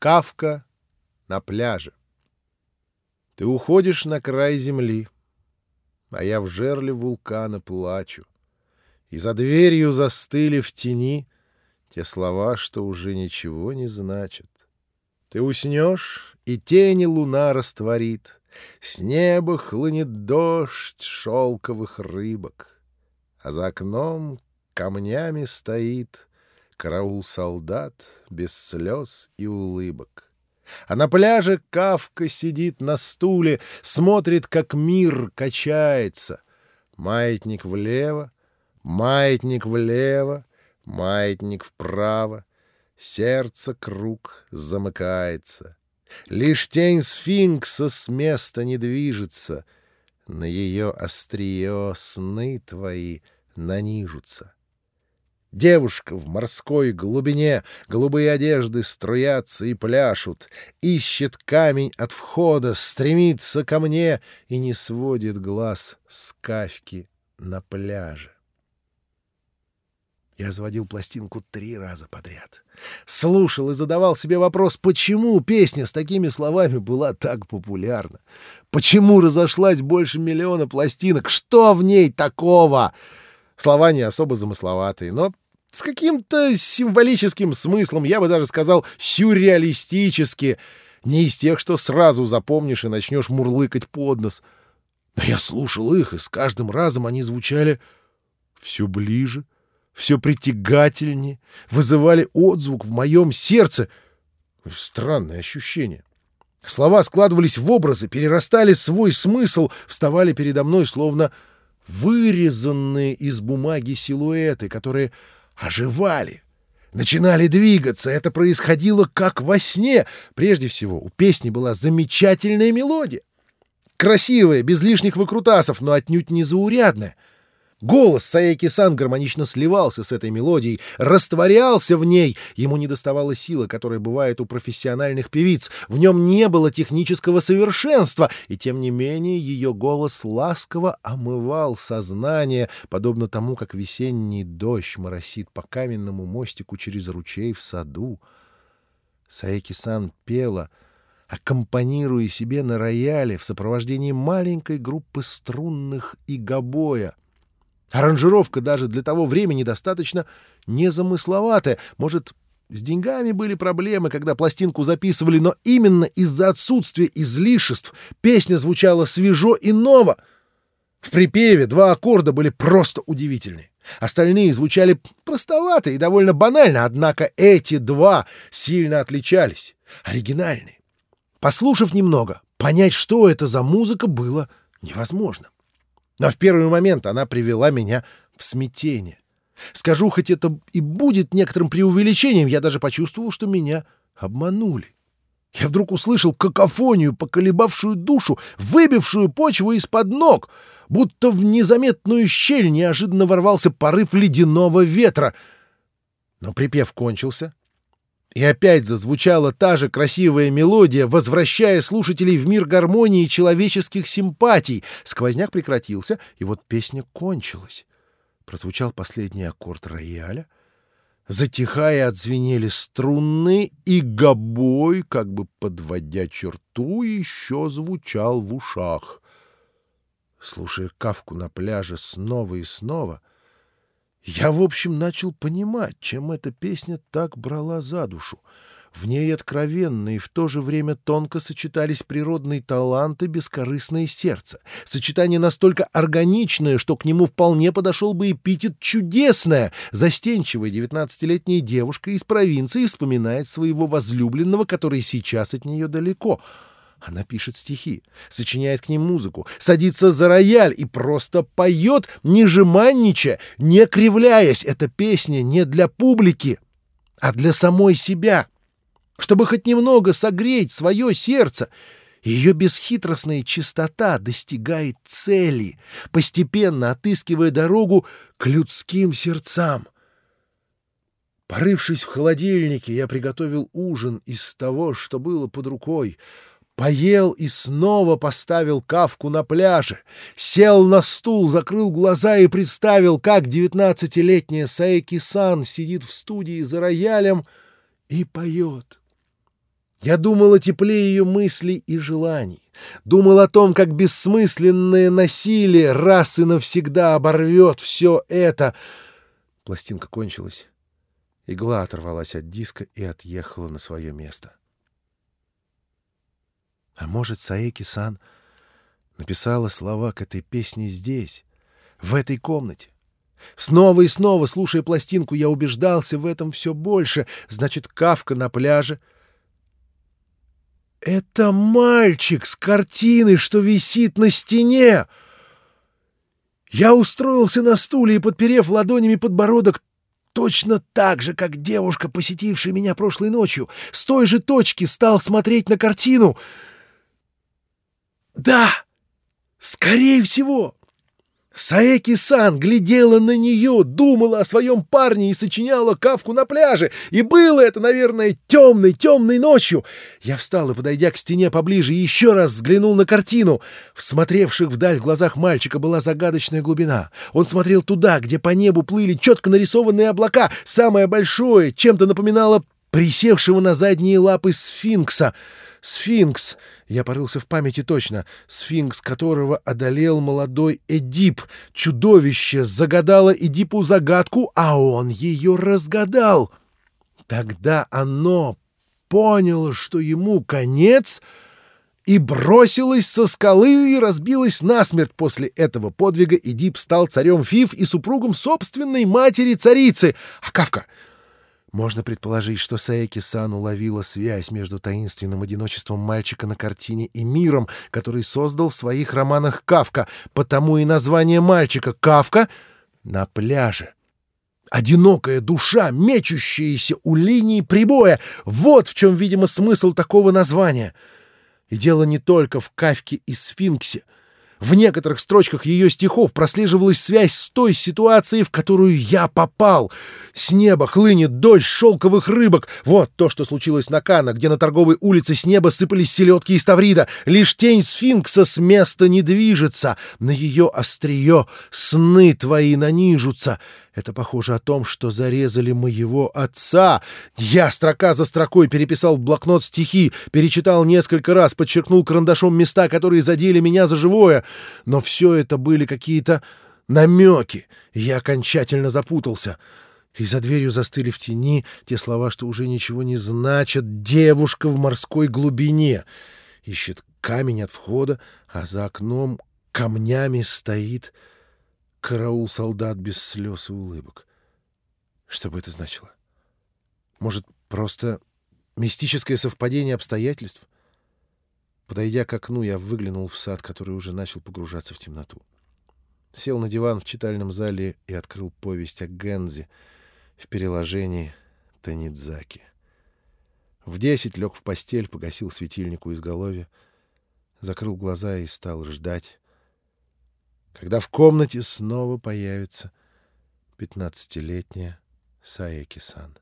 Кавка на пляже. Ты уходишь на край земли, а я в жерле вулкана плачу. И за дверью застыли в тени те слова, что уже ничего не значат. Ты уснешь, и тени луна растворит, С неба хлынет дождь шелковых рыбок, А за окном камнями стоит Караул солдат без слез и улыбок. А на пляже Кавка сидит на стуле, Смотрит, как мир качается. Маятник влево, маятник влево, Маятник вправо, сердце круг замыкается. Лишь тень сфинкса с места не движется, На ее острие сны твои нанижутся. Девушка в морской глубине, голубые одежды струятся и пляшут, ищет камень от входа, стремится ко мне и не сводит глаз с кавки на пляже. Я заводил пластинку три раза подряд. Слушал и задавал себе вопрос, почему песня с такими словами была так популярна? Почему разошлась больше миллиона пластинок? Что в ней такого? Слова не особо замысловатые, но с каким-то символическим смыслом, я бы даже сказал, сюрреалистически. Не из тех, что сразу запомнишь и начнешь мурлыкать под нос. Но я слушал их, и с каждым разом они звучали все ближе, все притягательнее, вызывали отзвук в моем сердце. Странное ощущение. Слова складывались в образы, перерастали свой смысл, вставали передо мной, словно вырезанные из бумаги силуэты, которые оживали, начинали двигаться. Это происходило как во сне. Прежде всего, у песни была замечательная мелодия. Красивая, без лишних выкрутасов, но отнюдь не заурядная — Голос Саеки-сан гармонично сливался с этой мелодией, растворялся в ней. Ему не доставало силы, которая бывает у профессиональных певиц. В нем не было технического совершенства, и тем не менее ее голос ласково омывал сознание, подобно тому, как весенний дождь моросит по каменному мостику через ручей в саду. Саеки-сан пела — аккомпанируя себе на рояле в сопровождении маленькой группы струнных и гобоя. Аранжировка даже для того времени достаточно незамысловатая. Может, с деньгами были проблемы, когда пластинку записывали, но именно из-за отсутствия излишеств песня звучала свежо и ново. В припеве два аккорда были просто удивительны. Остальные звучали простовато и довольно банально, однако эти два сильно отличались, оригинальные. Послушав немного, понять, что это за музыка, было невозможно. Но в первый момент она привела меня в смятение. Скажу, хоть это и будет некоторым преувеличением, я даже почувствовал, что меня обманули. Я вдруг услышал какофонию, поколебавшую душу, выбившую почву из-под ног, будто в незаметную щель неожиданно ворвался порыв ледяного ветра. Но припев кончился, и опять зазвучала та же красивая мелодия, возвращая слушателей в мир гармонии человеческих симпатий. Сквозняк прекратился, и вот песня кончилась. Прозвучал последний аккорд рояля. Затихая, отзвенели струнные, и гобой, как бы подводя черту, еще звучал в ушах. Слушая кавку на пляже снова и снова — я, в общем, начал понимать, чем эта песня так брала за душу. В ней откровенно и в то же время тонко сочетались природные таланты, бескорыстное сердце. Сочетание настолько органичное, что к нему вполне подошел бы эпитет «чудесное». Застенчивая девятнадцатилетняя девушка из провинции вспоминает своего возлюбленного, который сейчас от нее далеко — она пишет стихи, сочиняет к ним музыку, садится за рояль и просто поет, не жеманничая, не кривляясь. Эта песня не для публики, а для самой себя, чтобы хоть немного согреть свое сердце. Ее бесхитростная чистота достигает цели, постепенно отыскивая дорогу к людским сердцам. Порывшись в холодильнике, я приготовил ужин из того, что было под рукой — Поел и снова поставил кавку на пляже. Сел на стул, закрыл глаза и представил, как девятнадцатилетняя Саеки-сан сидит в студии за роялем и поет. Я думал о тепле ее мыслей и желаний. Думал о том, как бессмысленное насилие раз и навсегда оборвет все это. Пластинка кончилась. Игла оторвалась от диска и отъехала на свое место. А может, Саеки-сан написала слова к этой песне здесь, в этой комнате? Снова и снова, слушая пластинку, я убеждался в этом все больше. Значит, Кавка на пляже. Это мальчик с картины, что висит на стене. Я устроился на стуле и, подперев ладонями подбородок, точно так же, как девушка, посетившая меня прошлой ночью, с той же точки стал смотреть на картину. Да, скорее всего. Саеки-сан глядела на нее, думала о своем парне и сочиняла кавку на пляже. И было это, наверное, темной-темной ночью. Я встал и, подойдя к стене поближе, еще раз взглянул на картину. В смотревших вдаль глазах мальчика была загадочная глубина. Он смотрел туда, где по небу плыли четко нарисованные облака. Самое большое чем-то напоминало присевшего на задние лапы сфинкса — Сфинкс! Я порылся в памяти точно. Сфинкс, которого одолел молодой Эдип. Чудовище загадало Эдипу загадку, а он ее разгадал. Тогда оно поняло, что ему конец, и бросилось со скалы и разбилось насмерть. После этого подвига Эдип стал царем Фиф и супругом собственной матери-царицы. А Кавка можно предположить, что Саеки-сан уловила связь между таинственным одиночеством мальчика на картине и миром, который создал в своих романах Кавка, потому и название мальчика «Кавка» на пляже. Одинокая душа, мечущаяся у линии прибоя — вот в чем, видимо, смысл такого названия. И дело не только в Кавке и Сфинксе — в некоторых строчках ее стихов прослеживалась связь с той ситуацией, в которую я попал. С неба хлынет дождь шелковых рыбок. Вот то, что случилось на Кана, где на торговой улице с неба сыпались селедки из Таврида. Лишь тень сфинкса с места не движется. На ее острие сны твои нанижутся. Это похоже о том, что зарезали моего отца. Я строка за строкой переписал в блокнот стихи, перечитал несколько раз, подчеркнул карандашом места, которые задели меня за живое. Но все это были какие-то намеки, я окончательно запутался. И за дверью застыли в тени те слова, что уже ничего не значат. «Девушка в морской глубине» ищет камень от входа, а за окном камнями стоит Караул солдат без слез и улыбок. Что бы это значило? Может, просто мистическое совпадение обстоятельств? Подойдя к окну, я выглянул в сад, который уже начал погружаться в темноту. Сел на диван в читальном зале и открыл повесть о Гензе в переложении Танидзаки. В десять лег в постель, погасил светильник у изголовья, закрыл глаза и стал ждать, когда в комнате снова появится пятнадцатилетняя Саеки-сан.